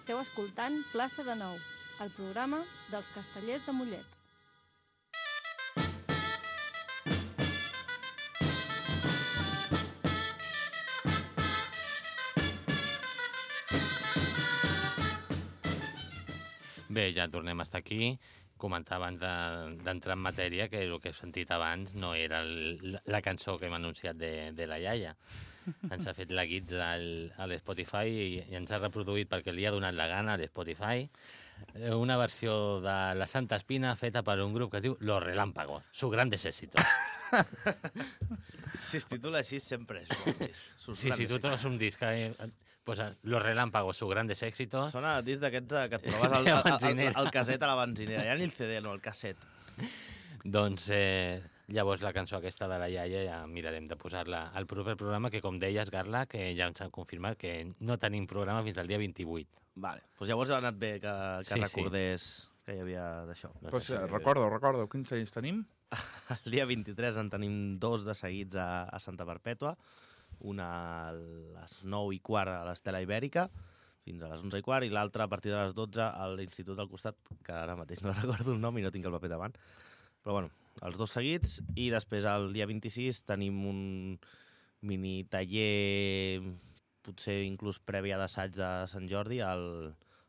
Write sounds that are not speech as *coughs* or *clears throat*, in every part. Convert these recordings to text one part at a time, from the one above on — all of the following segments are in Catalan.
Esteu escoltant Plaça de Nou, el programa dels castellers de Mollet. Bé, ja tornem a estar aquí. Comentar abans de- d'entrar en matèria que el que he sentit abans no era el, la cançó que hem anunciat de, de la iaia. *laughs* Ens ha fet la guits al, a l'Spotify i, i ens ha reproduït perquè li ha donat la gana a l'Spotify eh, una versió de la Santa Espina feta per un grup que es diu Los Relámpagos, su grandes éxitos. *laughs* Si es titula així, sempre és bon disc. Sus *laughs* Sí, si tu trobes un disc que eh, posa Los Relámpagos, su grandes éxitos, Sona a disc d'aquests de- que et *laughs* trobes al, La al, al, al caset a la benzinera. Ja ni el CD, no, el casset. *laughs* Doncs eh, llavors la cançó aquesta de la iaia ja mirarem de posar-la al proper programa, que com deies, Garla, que ja ens han confirmat que no tenim programa fins al dia 28. Vale. Pues llavors ha anat bé que, que Sí, sí. recordés que hi havia d'això. Doncs Pues, eh, recordo, recordo, quins anys tenim? El dia 23 en tenim dos de seguits a, a Santa Perpètua, una a les 9 i quart a l'Estela Ibèrica, fins a les 11 i quart, i l'altra a partir de les 12 a l'Institut del Costat, que ara mateix no *laughs* recordo el nom i no tinc el paper davant. Però bueno, els dos seguits, i després el dia 26 tenim un mini taller, potser inclús previ a d'assaig de Sant Jordi, al,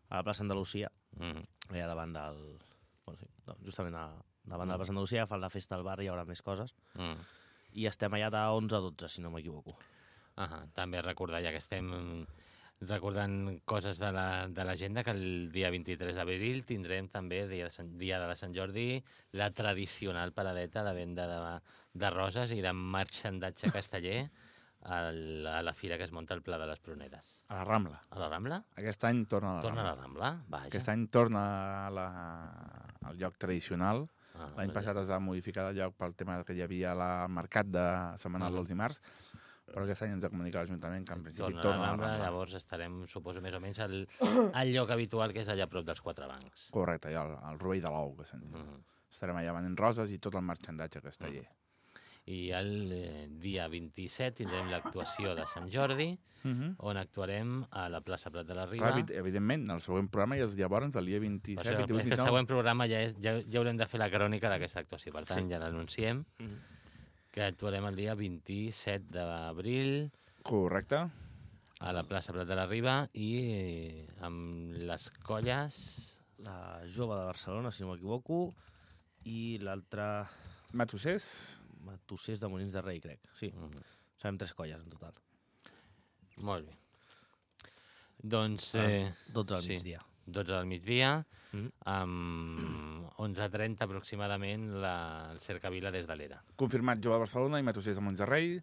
a la plaça Andalusia, Mm. allà davant del... Bueno, sí, no, justament a, davant de la plaça Andalusia, fan la festa al bar, hi haurà més coses. Mm. I estem allà de 11 a 12, si no m'equivoco. Ahà, també recordar, ja que estem recordant coses de la- de l'agenda, que el dia 23 d'abril tindrem també, dia de, Sant, dia de Sant Jordi, la tradicional paradeta de venda de, de roses i de marxandatge *laughs* casteller a la, a la fira que es munta al Pla de les Pruneres. A la Rambla. A la Rambla? Aquest any torna a la Torna a la Rambla. Rambla? Vaja. Aquest any torna a la, al lloc tradicional. Ah, L'any passat es va modificar de lloc pel tema que hi havia la, el mercat de setmanal Mhm. dels dimarts, però aquest any ens ha comunicat l'Ajuntament que en principi Torna, torna, a la Rambla, llavors estarem, suposo, més o menys al, al lloc habitual, que és allà a prop dels quatre bancs. Correcte, allà al, al Rovell de l'Ou, que se'n diu. Mhm. Estarem allà venent roses i tot el marxandatge casteller. I el eh, dia 27 tindrem l'actuació de Sant Jordi, Mhm. on actuarem a la plaça Prat de la Riba. Clar, evi- evidentment, el següent programa ja és llavors, el dia 27, O sigui, 28, és que el 29. següent programa ja, és, ja, ja haurem de fer la crònica d'aquesta actuació. Per tant, Sí. ja l'anunciem, Mhm. que actuarem el dia 27 d'abril Correcte. a la plaça Prat de la Riba i eh, amb les colles... La jove de Barcelona, si no m'equivoco, i l'altra... Matossers, Matossers de Molins de Rei, crec. Sí, Mhm. serem tres colles en total. Molt bé. Doncs... A Eh, 12 al sí. migdia. 12 del migdia, Mhm. amb 11.30 aproximadament la, el Cercavila des de l'era. confirmat Jove de Barcelona i Matossers de Montserrei,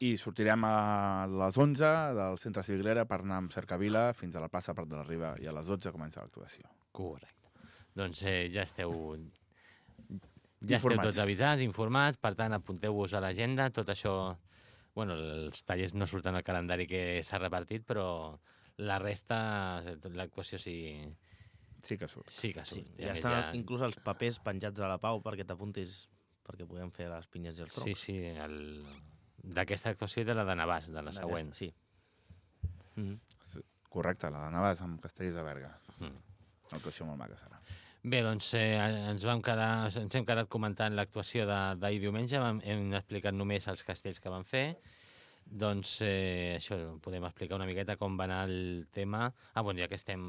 i sortirem a les 11 del centre Ciglera per anar amb Cercavila fins a la plaça Prat de la Riba i a les 12 comença l'actuació. Correcte. Doncs eh, ja esteu... Ja esteu tots avisats, informats, per tant, apunteu-vos a l'agenda, tot això... Bueno, els tallers no surten al calendari que s'ha repartit, però la resta, l'actuació sí, Sí que surt. sí que Sí, surt. I ja a més estan inclús els papers penjats a la Pau perquè t'apuntis perquè puguem fer les pinyes i els troncs. Sí, sí, el... d'aquesta actuació i de la de Navàs, de la següent. Sí. Mhm. Correcte, la de Navàs amb Castells de Berga. Mm. Una actuació molt maca serà. Bé, doncs eh, ens, vam quedar, ens hem quedat comentant l'actuació d'ahir diumenge, vam, hem explicat només els castells que van fer, doncs eh, això, podem explicar una miqueta com va anar el tema. Ah, bueno, ja que estem...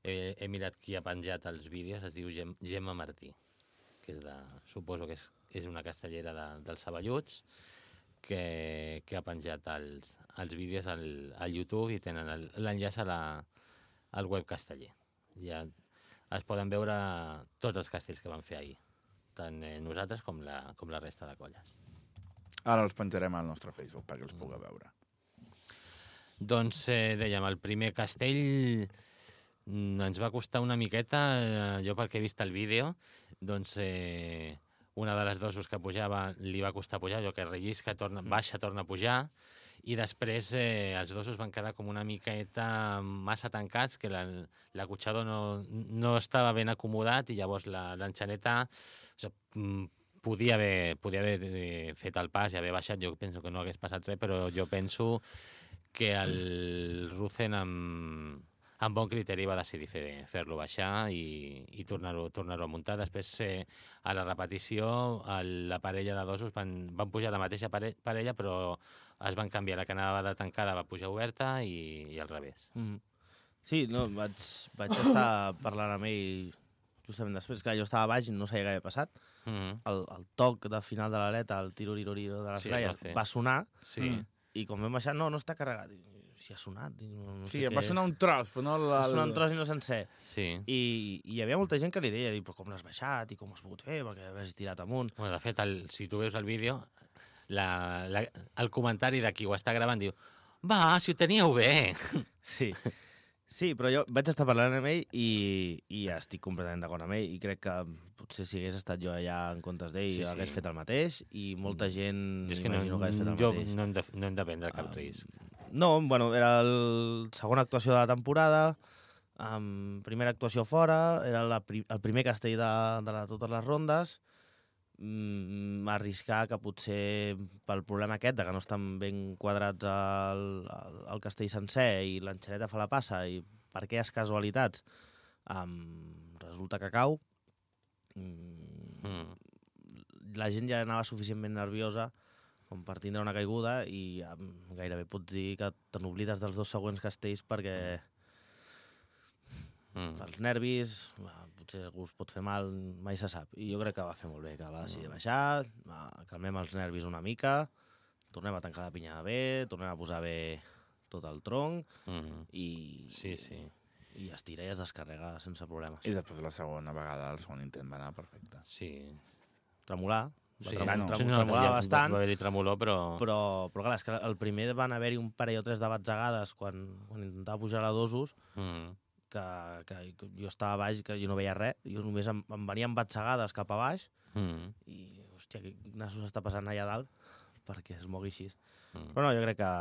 Eh, he mirat qui ha penjat els vídeos, es diu Gem, Gemma Martí, que és de, suposo que és, és una castellera de, dels Saballuts, que, que ha penjat els, els vídeos al, al YouTube i tenen l'enllaç a la, al web casteller. Ja es poden veure tots els castells que van fer ahir, tant eh, nosaltres com la, com la resta de colles. Ara els penjarem al nostre Facebook perquè els pugueu veure. Doncs eh, dèiem, el primer castell mm, ens va costar una miqueta, eh, jo pel que he vist el vídeo, doncs eh, una de les dosos que pujava li va costar pujar, allò que rellisca, torna, baixa, torna a pujar, i després eh, els dosos van quedar com una miqueta massa tancats, que la- l'acotxador no, no estava ben acomodat i llavors la- l'enxaneta o sigui, mm, podia haver, podia haver eh, fet el pas i haver baixat, jo penso que no hagués passat res, però jo penso que el Rufen amb, amb bon criteri va decidir fer- fer-lo baixar i, i tornar-ho tornar a muntar. Després, eh, a la repetició, el, la parella de dosos van, van pujar la mateixa pare, parella, però es van canviar. La que anava de tancada va pujar oberta i, i al revés. Mm. Sí, no, vaig, vaig estar parlant amb ell justament després, que jo estava baix i no sabia què havia passat. Mm -hmm. El, el toc de final de l'aleta, el tiroriroriro de les Sí, va va sonar Sí. Mm. i quan vam baixar, no, no està carregat. I, si ha sonat, no, no Sí, sé em va què. sonar un tros, però no... La, Va sonar un tros i no sencer. sí. I, I hi havia molta gent que li deia, però com l'has baixat i com has pogut fer, perquè havies tirat amunt. Bueno, de fet, el, si tu veus el vídeo, la, la, el comentari de qui ho està gravant diu va, si ho teníeu bé. *laughs* Sí. Sí, però jo vaig estar parlant amb ell i, i ja estic completament d'acord amb ell i crec que potser si hagués estat jo allà en comptes d'ell Sí, sí, hagués fet el mateix i molta gent Jo és que no, que hagués fet el jo mateix. no hem, de, no hem de prendre cap Ah, risc. No, bueno, era la segona actuació de la temporada, um, primera actuació fora, era la, pri el primer castell de, de la, totes les rondes, mm, arriscar que potser pel problema aquest de que no estan ben quadrats el, el, el castell sencer i l'enxaneta fa la passa i per aquelles casualitats um, resulta que cau, mm, Mm. la gent ja anava suficientment nerviosa com per tindre una caiguda i gairebé pots dir que te n'oblides dels dos següents castells perquè Mm. pels nervis, va, potser algú es pot fer mal, mai se sap. I jo crec que va fer molt bé, que va decidir baixar, va, calmem els nervis una mica, tornem a tancar la pinya bé, tornem a posar bé tot el tronc Mm. i, Sí, sí. i es tira i es descarrega sense problemes. I després la segona vegada, el segon intent va anar perfecte. Sí. Tremolar, va Sí, trem- bueno, trem- sí, no, tremolar ja bastant, Va haver-hi tremolor, però... però, però clar, és que el primer van haver-hi un parell o tres de batzegades quan, quan intentava pujar a dosos Mm. que, que jo estava baix, que jo no veia res, jo només em, em venien batzegades cap a baix Mm. i, hòstia, què nassos està passant allà dalt *laughs* perquè es mogui així. Mm. Però no, jo crec que,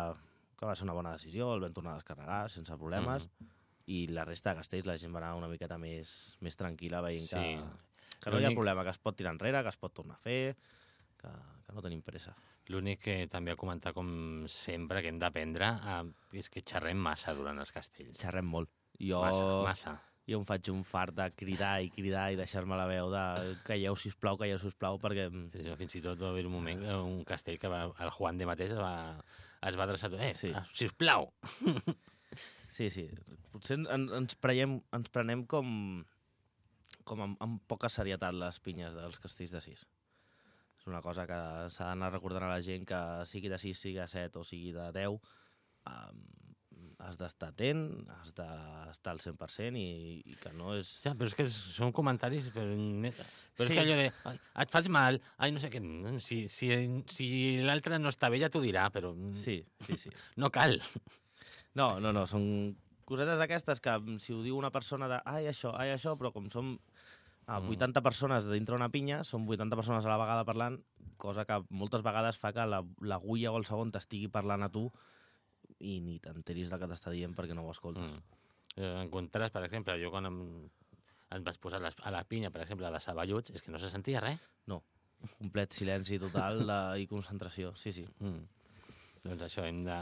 que va ser una bona decisió, el vam tornar a descarregar sense problemes Mm. i la resta de castells la gent va anar una miqueta més, més tranquil·la veient Sí. que, que no hi ha problema, que es pot tirar enrere, que es pot tornar a fer, que, que no tenim pressa. L'únic que també a comentar, com sempre, que hem d'aprendre eh, és que xerrem massa durant els castells. Xerrem molt. Jo, Massa, massa. jo em faig un fart de cridar i cridar i deixar-me la veu de calleu, sisplau, calleu, sisplau, perquè... Sí, sí, fins i tot va haver un moment, eh, un castell que va, el Juan de mateix es va, es va adreçar a tu. Eh, Sí. sí. sisplau! Sí, sí. Potser en, ens, preiem, ens prenem com, com amb, amb poca serietat les pinyes dels castells de 6. És una cosa que s'ha d'anar recordant a la gent que sigui de 6, sigui de 7 o sigui de 10, um, has d'estar atent, has d'estar al 100% i, i que no és... Ja, però és que són comentaris... Però, però Sí. és que allò de... Ai, et fas mal, ai, no sé què... Si, si, si l'altre no està bé ja t'ho dirà, però Sí, sí, sí. no cal. No, no, no, són cosetes d'aquestes que mm, si ho diu una persona de ai, això, ai, això, però com som a Mm. 80 persones de dintre una pinya, són 80 persones a la vegada parlant, cosa que moltes vegades fa que la- l'agulla o el segon t'estigui parlant a tu i ni t'enteris del que t'està dient perquè no ho escoltes. Mm. Eh, En contrast, per exemple, jo quan em, em vaig posar les, a la pinya, per exemple, a les Saballuts, és que no se sentia res. Complet silenci total de, *laughs* i concentració, sí, sí. Mm. Doncs això, hem de...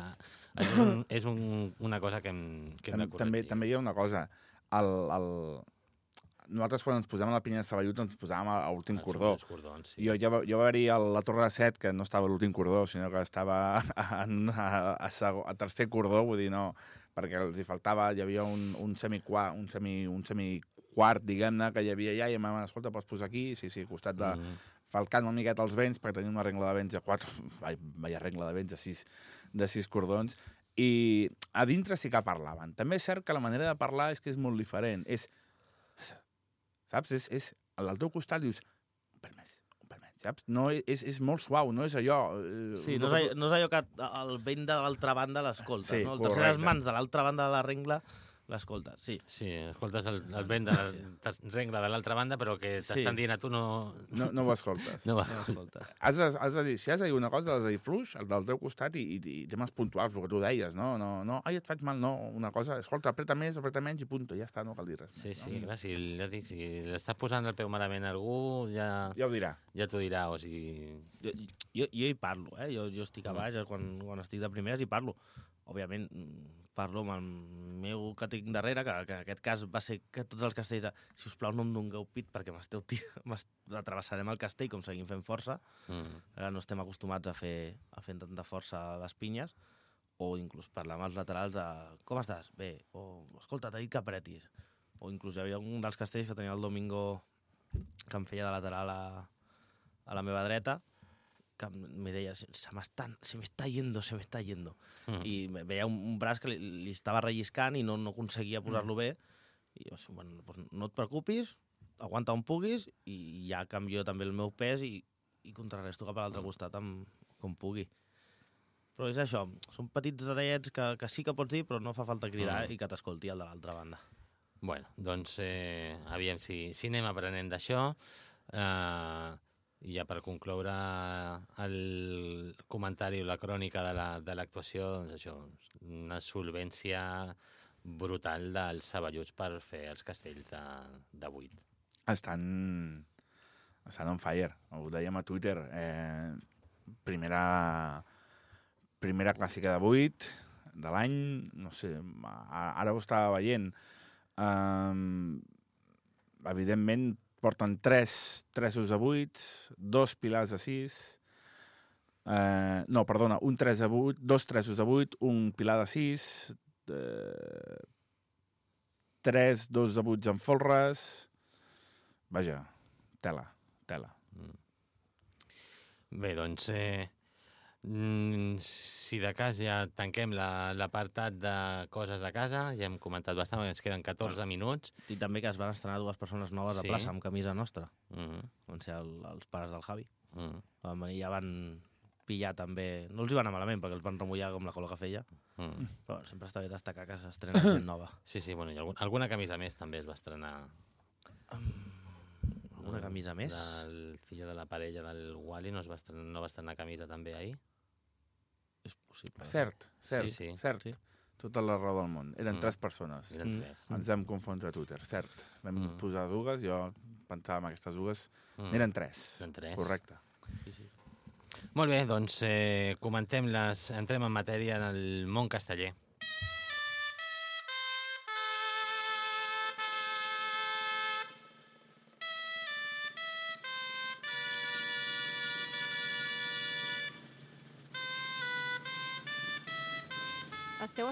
És, un, és un, una cosa que hem, que hem de corregir. també, també hi ha una cosa. El, el... Nosaltres, quan ens posàvem a la pinya de Saballut, ens posàvem a, a últim cordó. cordons, sí. Jo, jo, va- jo va haver-hi a la Torre de Set, que no estava a l'últim cordó, sinó que estava *laughs* en, a, a, segon, a tercer cordó, vull dir, no, perquè els hi faltava, hi havia un, un semiquart, un semi, un semiquart, diguem-ne, que hi havia allà, i em van escolta, pots posar aquí? Sí, sí, costat de... Mm. falcant una miqueta els vents, perquè tenim una regla de vents de 4, vai, vaia regla de vents de 6, de 6 cordons, i a dintre sí que parlaven. També és cert que la manera de parlar és que és molt diferent. És, saps? És, és al teu costat dius, un pèl més, un pèl més, saps? No, és, és molt suau, no és allò... eh, Sí, no és, allò, no és allò que el vent de l'altra banda l'escoltes, Sí, no? El terceres correcte. mans de l'altra banda de la rengla l'escoltes, sí. Sí, escoltes el, el vent de la regla de l'altra banda, però que t'estan Sí. dient a tu no... No, no ho escoltes. No va. No l'escoltes. Has de, has de dir, si has de dir una cosa, has de dir fluix, el del teu costat, i, i, i temes puntuals, el que tu deies, no? No, no, ai, et faig mal, no, una cosa, escolta, apreta més, apreta menys i punto, ja està, no cal dir res Sí, més. sí, no? clar, si, ja dic, si l'està posant el peu malament a algú, ja, Ja ho dirà. ja t'ho dirà, o sigui... Jo, jo, jo hi parlo, eh? Jo, jo estic a baix, quan, quan estic de primeres hi parlo. Òbviament, parlo amb el meu que tinc darrere, que, que en aquest cas va ser que tots els castells de si us plau no em dongueu pit perquè m'esteu tirant, *laughs* atravessarem el castell com seguim fent força, Mm. ara no estem acostumats a fer, a fer tanta força a les pinyes, o inclús parlar amb els laterals de com estàs? Bé, o escolta, t'ha dit que apretis. O inclús hi havia un dels castells que tenia el Domingo que em feia de lateral a, a la meva dreta, que em deia, se m'està se m'està yendo, se m'està yendo. Mm. I me- veia un, un braç que li, li estava relliscant i no, no aconseguia posar-lo bé. I jo, bueno, doncs no et preocupis, aguanta on puguis i ja canvio també el meu pes i, i contrarresto cap a l'altre costat amb, com pugui. Però és això, són petits detallets que, que sí que pots dir, però no fa falta cridar Mm. i que t'escolti el de l'altra banda. Bueno, doncs eh, aviam si, si anem aprenent d'això. Eh, I ja per concloure el comentari o la crònica de la- de l'actuació, la, doncs això, una solvència brutal dels saballuts per fer els castells de, de 8. Estan, estan on fire. Ho dèiem a Twitter. Eh, primera, primera clàssica de 8 de l'any, no sé, ara ho estava veient. Um, evidentment, porten 3 tresos de 8, dos pilars de 6, eh, no, perdona, un 3 de 8, dos tresos de 8, un pilar de 6, eh, 3, dos de 8 en folres... Vaja, tela, tela. Bé, doncs, eh, mm, si de cas ja tanquem la- l'apartat de coses de casa, ja hem comentat bastant, ens queden 14 minuts. I també que es van estrenar dues persones noves Sí. a plaça amb camisa nostra. Mm -hmm. Van ser el, els pares del Javi. Mm Van venir, ja van pillar també... No els hi va anar malament, perquè els van remullar com la cola que feia, -hmm. però sempre està bé destacar que s'estrena gent nova. *coughs* Sí, sí, bueno, i algun, alguna camisa més també es va estrenar. Alguna Mm, camisa més? El fill de la parella del Wally no, es va estrenar, no va estrenar camisa també ahir? Possible. Cert, cert, Sí, sí. cert. Sí. Tota la raó del món. Eren Mm. tres persones. Eren Mm. tres. Ens vam confondre a Twitter, cert. Vam Mm. posar dues, jo pensava en aquestes dues. Mm. Eren tres. Eren tres. Correcte. Sí, sí. Molt bé, doncs eh, comentem les... Entrem en matèria en el món casteller.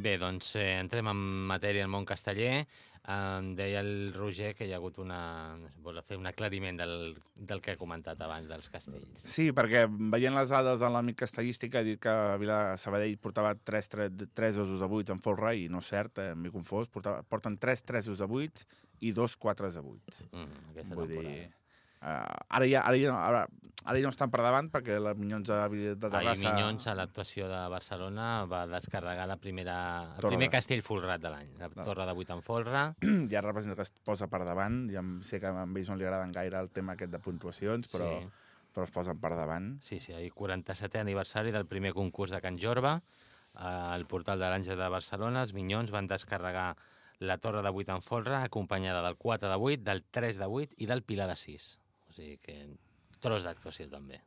Bé, doncs eh, entrem en matèria al món casteller. Em deia el Roger que hi ha hagut una... Vol fer un aclariment del, del que ha comentat abans dels castells. Sí, perquè veient les dades de l'amic castellístic ha dit que Vila Sabadell portava 3, 3, 3 osos de 8 en folre i no és cert, eh, m'he confós, portava, porten 3 3 de 8 i 2 4 de 8. Mm, aquesta Vull dir... temporada. Uh, ara, ja, ara, ja, ara, ara ja no estan per davant perquè la Minyons de, de Ahir Terrassa... Minyons, a l'actuació de Barcelona, va descarregar la primera, el Torre primer de- castell folrat de l'any. La torre de 8 en folre. *clears throat* ja representa que es posa per davant. Ja sé que a ells no li agraden gaire el tema aquest de puntuacions, però, Sí. però es posen per davant. Sí, sí, ahir 47è aniversari del primer concurs de Can Jorba, al portal de l'Àngel de Barcelona. Els Minyons van descarregar la torre de 8 en folre, acompanyada del 4 de 8, del 3 de 8 i del pilar de 6. O sigui que tros d'actuació també.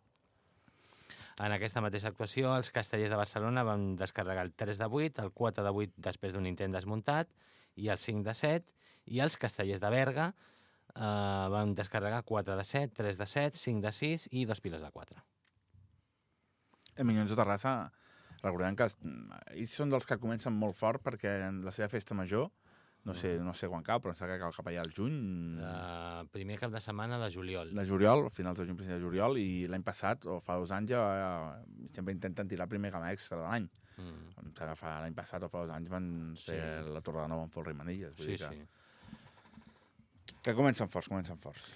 En aquesta mateixa actuació, els castellers de Barcelona van descarregar el 3 de 8, el 4 de 8 després d'un intent desmuntat, i el 5 de 7, i els castellers de Berga eh, van descarregar 4 de 7, 3 de 7, 5 de 6 i dos piles de 4. El Minyons de Terrassa, recordem que ells són dels que comencen molt fort perquè en la seva festa major, no sé, no sé quan cau, però em sembla que cau cap allà al juny, Uh, primer cap de setmana de juliol. de juliol, finals de juny, principis de juliol, i l'any passat, o fa dos anys, ja, sempre intenten tirar el primer gama extra de l'any. Mm. Em sembla que fa l'any passat o fa dos anys van fer Sí. la Torre de Nou amb folre i manilles. Vull Sí, dir que, sí. que comencen forts, comencen forts.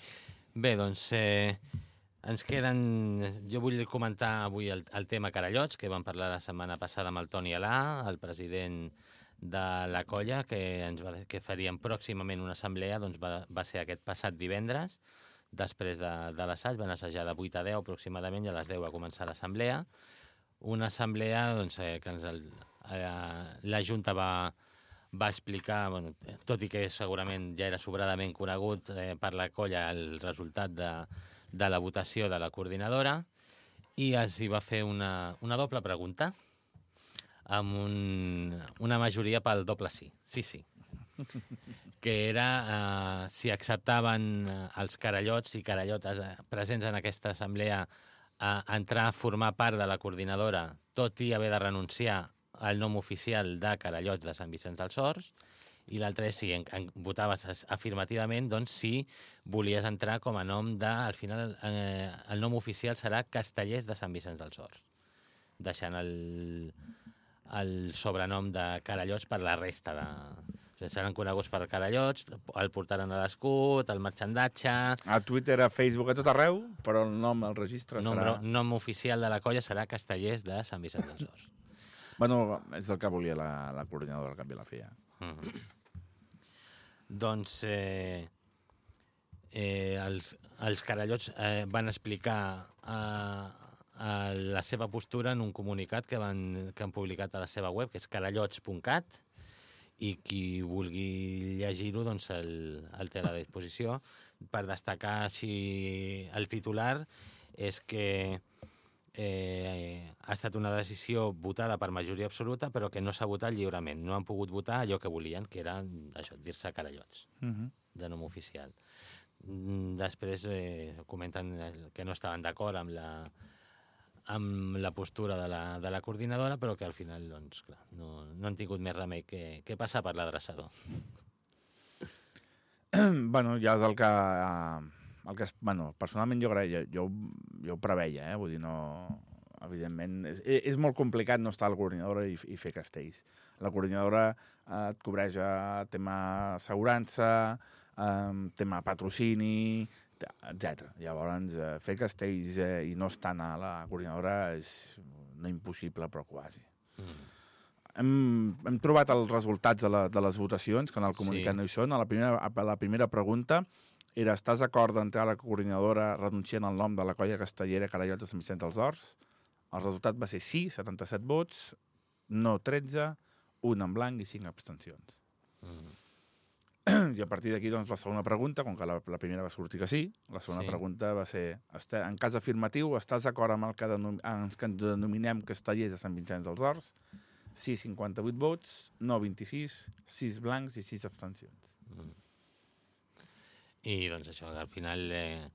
Bé, doncs eh, ens queden... Jo vull comentar avui el, el tema Carallots, que vam parlar la setmana passada amb el Toni Alà, el president de la colla, que ens va, que farien pròximament una assemblea, doncs va, va ser aquest passat divendres, després de, de l'assaig, van assajar de 8 a 10 aproximadament, i a les 10 va començar l'assemblea. Una assemblea doncs, eh, que ens el, eh, la Junta va, va explicar, bueno, tot i que segurament ja era sobradament conegut eh, per la colla el resultat de, de la votació de la coordinadora, i es hi va fer una, una doble pregunta amb un, una majoria pel doble sí. Sí, sí. que era eh, si acceptaven eh, els carallots i carallotes eh, presents en aquesta assemblea a entrar a formar part de la coordinadora, tot i haver de renunciar al nom oficial de carallots de Sant Vicenç dels Horts, i l'altre si en, en, votaves afirmativament, doncs si volies entrar com a nom de... Al final, eh, el nom oficial serà Castellers de Sant Vicenç dels Horts, deixant el, el sobrenom de Carallots per la resta de... O sigui, seran coneguts per Carallots, el portaran a l'escut, el marxandatge... A Twitter, a Facebook, a tot arreu, però el nom, el registre Nom, serà... nom oficial de la colla serà Castellers de Sant Vicenç dels Horts. *laughs* Bueno, és el que volia la, la coordinadora al cap i a la fi. eh? Mhm. Doncs eh, eh, els, els carallots eh, van explicar eh, eh, la seva postura en un comunicat que, van, que han publicat a la seva web, que és carallots.cat, i qui vulgui llegir-ho doncs el, el té a la disposició. Per destacar si el titular és que eh, ha estat una decisió votada per majoria absoluta, però que no s'ha votat lliurement. No han pogut votar allò que volien, que era això, dir-se carallots, Uh -huh. de nom oficial. Mm, Després eh, comenten que no estaven d'acord amb la, amb la postura de la, de la coordinadora, però que al final doncs, clar, no, no han tingut més remei que, que passar per l'adreçador. *clears throat* bueno, ja és el que... eh, El que bueno, personalment jo, creia, jo, jo ho preveia, eh? vull dir, no... Evidentment, és, és molt complicat no estar a la coordinadora i, i fer castells. La coordinadora eh, et cobreix tema assegurança, eh, tema patrocini, etc. Llavors, eh, fer castells eh, i no estar a la coordinadora és no impossible, però quasi. Mm. Hem, hem trobat els resultats de, la, de les votacions, que en el comunicat Sí. no hi són. A la primera, a la primera pregunta era estàs d'acord d'entrar a la coordinadora renunciant al nom de la colla castellera Carallots de Sant Vicenç dels Horts? El resultat va ser sí, 77 vots, no 13, un en blanc i 5 abstencions. Mm. *clears throat* I a partir d'aquí, doncs, la segona pregunta, com que la, la primera va sortir que sí, la segona Sí. pregunta va ser, "Està- en cas afirmatiu, estàs d'acord amb el que, denom, en que ens denominem castellers de Sant Vicenç dels Horts? Sí, 58 vots, no 26, 6 blancs i 6 abstencions. I doncs això, al final eh,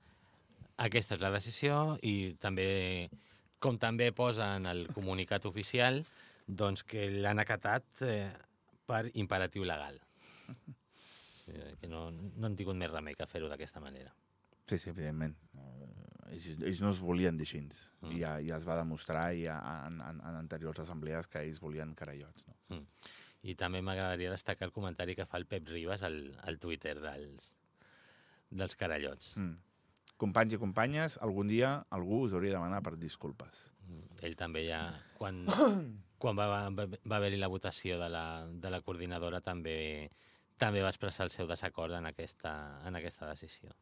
aquesta és la decisió i també, com també posa en el comunicat oficial, doncs que l'han acatat eh, per imperatiu legal. *laughs* Eh, que no, no han tingut més remei que fer-ho d'aquesta manera. Sí, sí, evidentment. Eh, ells, ells no es volien dir així. Mm. Mm. I ja, ja es va demostrar i ja, en, en, en anteriors assemblees que ells volien carallots. No? I també m'agradaria destacar el comentari que fa el Pep Ribas al, al Twitter dels, dels carallots. Mm. Companys i companyes, algun dia algú us hauria de demanar per disculpes. Mm. Ell també ja, quan, *coughs* quan va, va, va haver-hi la votació de la, de la coordinadora, també, també va expressar el seu desacord en aquesta, en aquesta decisió.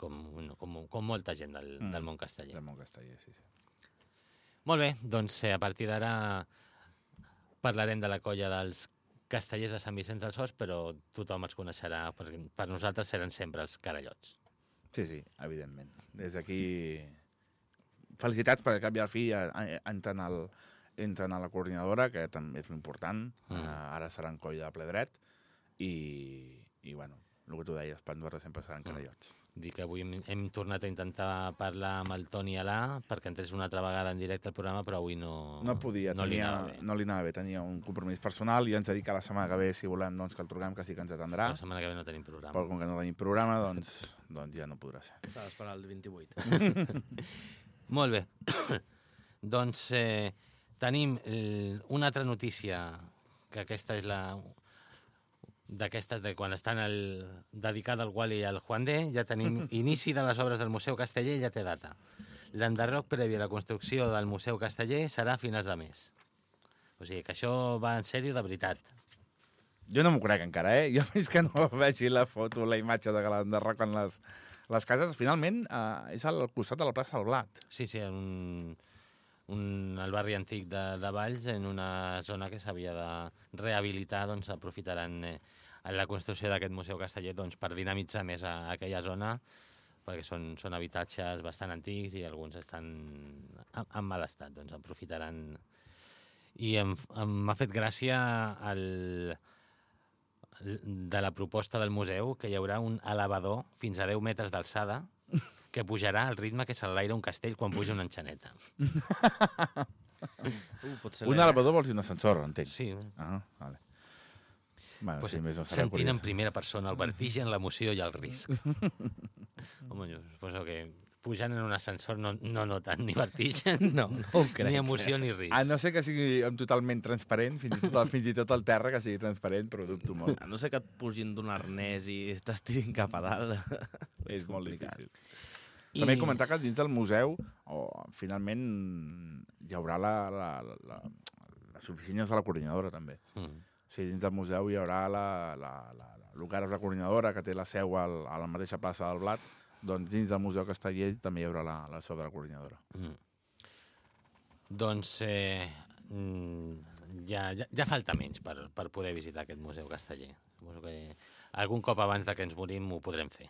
Com, com, com molta gent del, Mm. del món casteller. Del món casteller, sí, sí. Molt bé, doncs eh, a partir d'ara parlarem de la colla dels castellers de Sant Vicenç dels Horts, però tothom els coneixerà, perquè per nosaltres seran sempre els carallots. Sí, sí, evidentment. Des d'aquí... Felicitats perquè al cap i al fi ja eh, entren, al, entren a la coordinadora, que també és important. Mm. Mm. Uh, ara seran colla de ple dret. I, i bueno, el que tu deies, per nosaltres sempre seran carallots. Dic que avui hem, hem tornat a intentar parlar amb el Toni Alà perquè entrés una altra vegada en directe al programa, però avui no, No podia, no li tenia, anava bé. no li anava bé, tenia un compromís personal i ens ha dit que la setmana que ve, si volem, doncs, que el truquem, que sí que ens atendrà. La setmana que ve no tenim programa. Però com que no tenim programa, doncs, *laughs* doncs ja no podrà ser. S'ha d'esperar el 28. *laughs* Molt bé. *coughs* doncs eh, tenim eh, una altra notícia, que aquesta és la d'aquestes de quan estan el, dedicada al Wally i al Juan D, ja tenim *laughs* inici de les obres del Museu Casteller ja té data. L'enderroc previ a la construcció del Museu Casteller serà a finals de mes. O sigui que això va en sèrio de veritat. Jo no m'ho crec encara, eh? Jo fins que no vegi la foto, la imatge de l'enderroc en les, les cases, finalment eh, és al costat de la plaça del Blat. Sí, sí, un, un, el barri antic de, de Valls en una zona que s'havia de rehabilitar, doncs aprofitaran eh, la construcció d'aquest Museu Casteller doncs, per dinamitzar més a, a aquella zona, perquè són, són habitatges bastant antics i alguns estan en, en mal estat, doncs aprofitaran... I m'ha fet gràcia el, de la proposta del museu que hi haurà un elevador fins a 10 metres d'alçada que pujarà al ritme que s'enlaira un castell quan puja una enxaneta. *laughs* Uh, Un la- elevador vols dir un ascensor, entenc. Sí, Ah, vale. Bueno, pues, sí, més no sentint en curiós. primera persona el vertigen, l'emoció i el risc. *laughs* Home, jo suposo que pujant en un ascensor no, no noten ni vertigen, *laughs* No, no crec. ni emoció ni risc. A no ser que sigui totalment transparent, fins i tot, fins i tot el terra que sigui transparent, però dubto molt. A no ser que et pugin d'un arnès i t'estirin cap a dalt. És molt complicat. difícil. I... També comentar que dins del museu, o finalment, hi haurà la, la, la, la, les oficines de la coordinadora, també. Mm. O sigui, dins del museu hi haurà la, la, la, la, el que ara és la coordinadora, que té la seu al, a la mateixa plaça del Blat, doncs dins del Museu Casteller també hi haurà la, la seu de la coordinadora. Mm. Doncs eh, mm, ja, ja, ja falta menys per, per poder visitar aquest museu casteller. Suposo que algun cop abans de que ens morim ho podrem fer.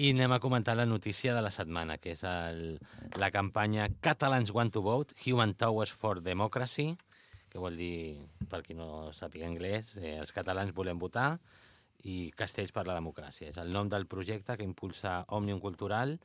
I anem a comentar la notícia de la setmana, que és el, la campanya Catalans Want to Vote, Human Towers for Democracy, que vol dir, per qui no sàpiga anglès, eh, els catalans volem votar i Castells per la democràcia. És el nom del projecte que impulsa Òmnium Cultural,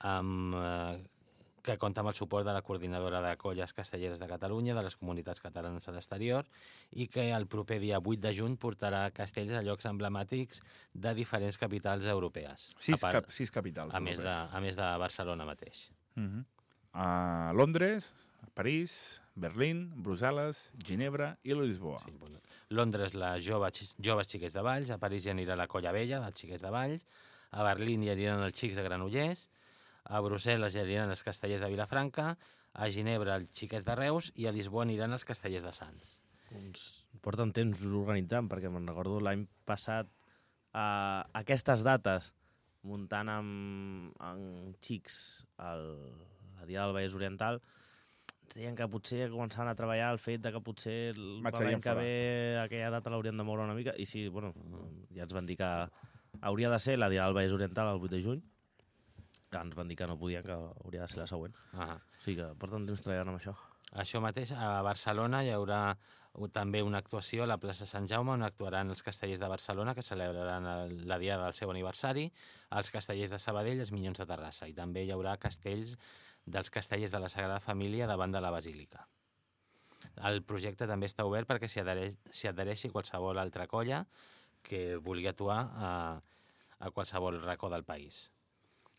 amb, eh, que compta amb el suport de la coordinadora de colles castelleres de Catalunya, de les comunitats catalanes a l'exterior, i que el proper dia 8 de juny portarà castells a llocs emblemàtics de diferents capitals europees. Sis, a, cap, sis capitals. a, més de, a més de Barcelona mateix. Uh -huh. A Londres, París, Berlín, Brussel·les, Ginebra i Lisboa. Sí, bueno. Londres, la jove, joves xiquets de Valls, a París hi anirà la Colla Vella, dels xiquets de Valls, a Berlín hi aniran els xics de Granollers, a Brussel·les hi aniran els castellers de Vilafranca, a Ginebra els xiquets de Reus i a Lisboa aniran els castellers de Sants. Uns porten temps organitzant, perquè me'n recordo l'any passat a aquestes dates, muntant amb, amb xics el, la Dia del Vallès Oriental, ens deien que potser començaven a treballar el fet de que potser l'any que ve aquella data l'haurien de moure una mica, i sí, bueno, ja ens van dir que hauria de ser la Dia del Vallès Oriental el 8 de juny, que ens van dir que no podien, que hauria de ser la següent. Ah. O sigui que porten temps treballant amb això. Això mateix, a Barcelona hi haurà també una actuació a la plaça Sant Jaume on actuaran els castellers de Barcelona que celebraran el, la dia del seu aniversari, els castellers de Sabadell i els Minyons de Terrassa. I també hi haurà castells dels castellers de la Sagrada Família davant de la Basílica. El projecte també està obert perquè s'hi adhereix, s'hi adhereixi qualsevol altra colla que vulgui actuar a, a qualsevol racó del país.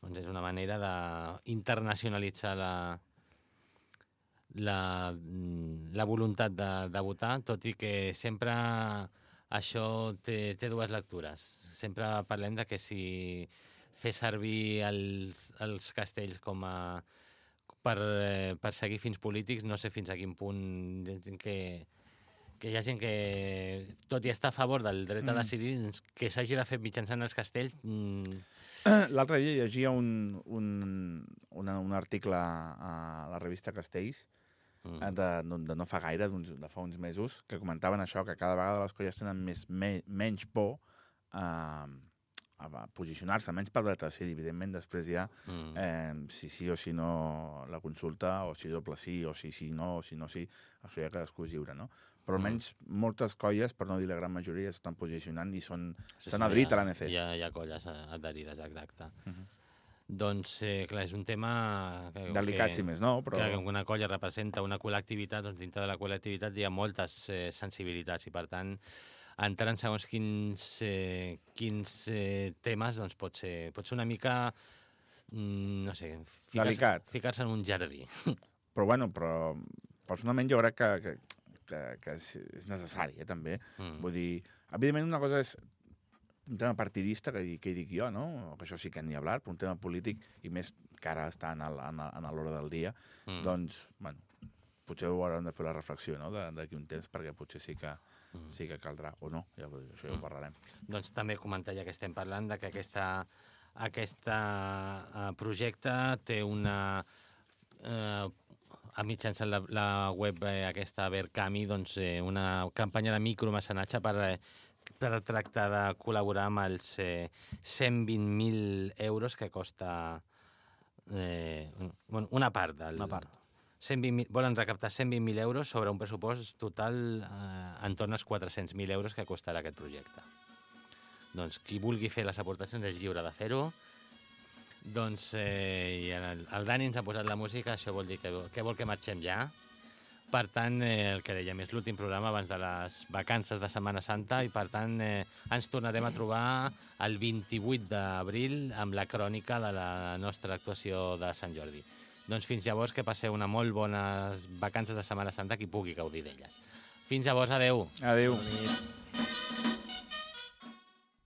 Doncs és una manera d'internacionalitzar la, la, mm, la voluntat de, de votar, tot i que sempre això té, té dues lectures. Sempre parlem de que si fer servir els, els castells com a per, eh, per seguir fins polítics, no sé fins a quin punt que, que hi ha gent que, tot i estar a favor del dret a Mm. decidir, doncs, que s'hagi de fer mitjançant els castells, mm, L'altre dia llegia un, un, una, un article a la revista Castells mm, de, no- de no fa gaire, de fa uns mesos, que comentaven això, que cada vegada les colles tenen més, me, menys por a, a posicionar-se, menys per dret a decidir. Evidentment, després hi ha mm. eh, si sí o si no la consulta, o si doble sí, o si sí no, o si no sí, això ja cadascú és lliure, no? Però Mm. almenys moltes colles, per no dir la gran majoria, s'estan posicionant i són Sí, s'han sí, adherit hi a l'ANC. Hi ha, hi ha colles adherides, exacte. Mhm. Doncs, eh, clar, és un tema... Que, Delicat, si més no, però... que una colla representa una col·lectivitat, doncs dintre de la col·lectivitat hi ha moltes eh, sensibilitats i, per tant, entrar en segons quins, eh, quins eh, temes doncs pot ser, pot ser una mica, mm, no sé, ficar-se Delicat. ficar en un jardí. Però, bueno, però personalment jo crec que, que, que, que és, és necessari, eh, també. Mm. Vull dir, evidentment una cosa és un tema partidista, que, que hi dic jo, no? que això sí que n'hi ha hablar, però un tema polític, i més que ara està en l'hora del dia, Mm. doncs, bueno, potser ho haurem de fer la reflexió no? De- d'aquí un temps, perquè potser sí que, Mm. sí que caldrà, o no, ja, això ja ho Mm. parlarem. Doncs també comentar, ja que estem parlant, de que aquesta, aquesta uh, projecte té una, uh, a mitjançant la, la web eh, aquesta Verkami, doncs, eh, una campanya de micromecenatge per, eh, per tractar de col·laborar amb els eh, 120.000 euros que costa eh, bueno, una part del... Una part. 120, volen recaptar 120.000 euros sobre un pressupost total eh, entorn als 400.000 euros que costarà aquest projecte. Doncs qui vulgui fer les aportacions és lliure de fer-ho. Doncs eh, i el, el Dani ens ha posat la música, això vol dir que, que vol que marxem ja. Per tant, eh, el que dèiem, és l'últim programa abans de les vacances de Setmana Santa i, per tant, eh, ens tornarem a trobar el 28 d'abril amb la crònica de la nostra actuació de Sant Jordi. Doncs fins llavors que passeu una molt bones vacances de Setmana Santa qui pugui gaudir d'elles. Fins llavors, adeu. Adéu. Bona nit.